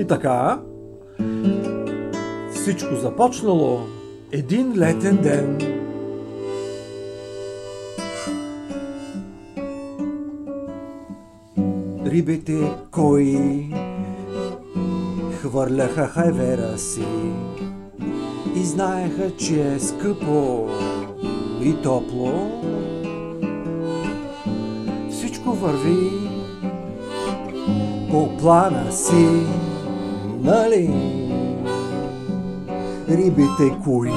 И така, всичко започнало един летен ден. Рибите кои хвърляха хайвера си и знаеха, че е скъпо и топло. Всичко върви по плана си, нали? Рибите кои?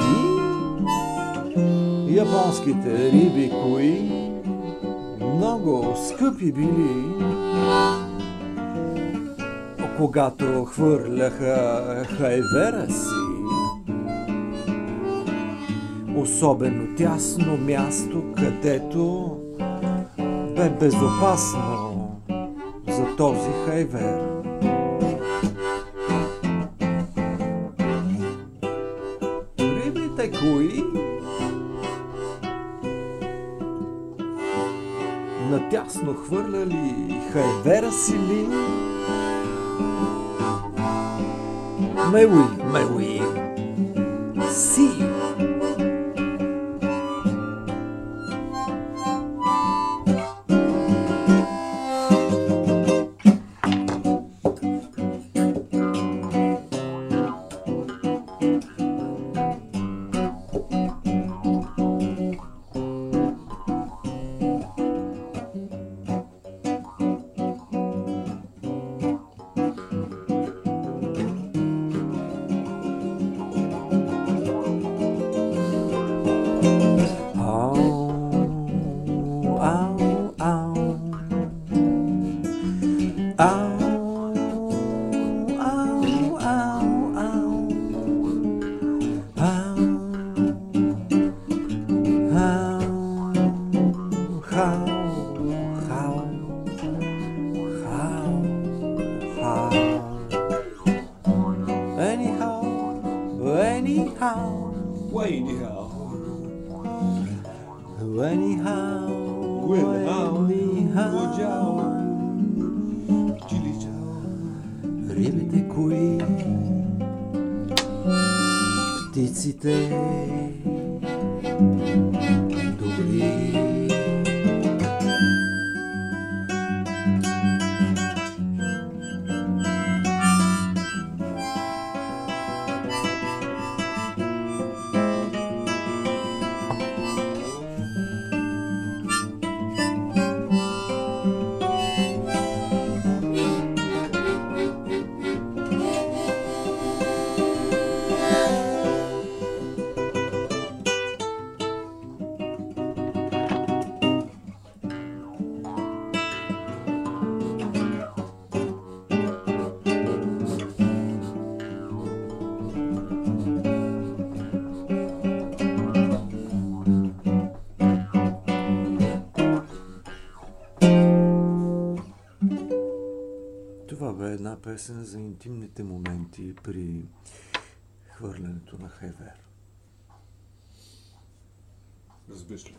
Японските риби кои? Много скъпи били. Когато хвърляха хайвера си, особено тясно място, където бе безопасно за този хайвер. Кои? Натясно хвърляли хайвера си ли? Меуи, меуи. Си. Anyhow, anyhow. Anyhow. Anyhow, Anyhow, anyhow. Чили чао. Рибите кои, птиците бе една песен за интимните моменти при хвърлянето на хайвер. Разбираш ли?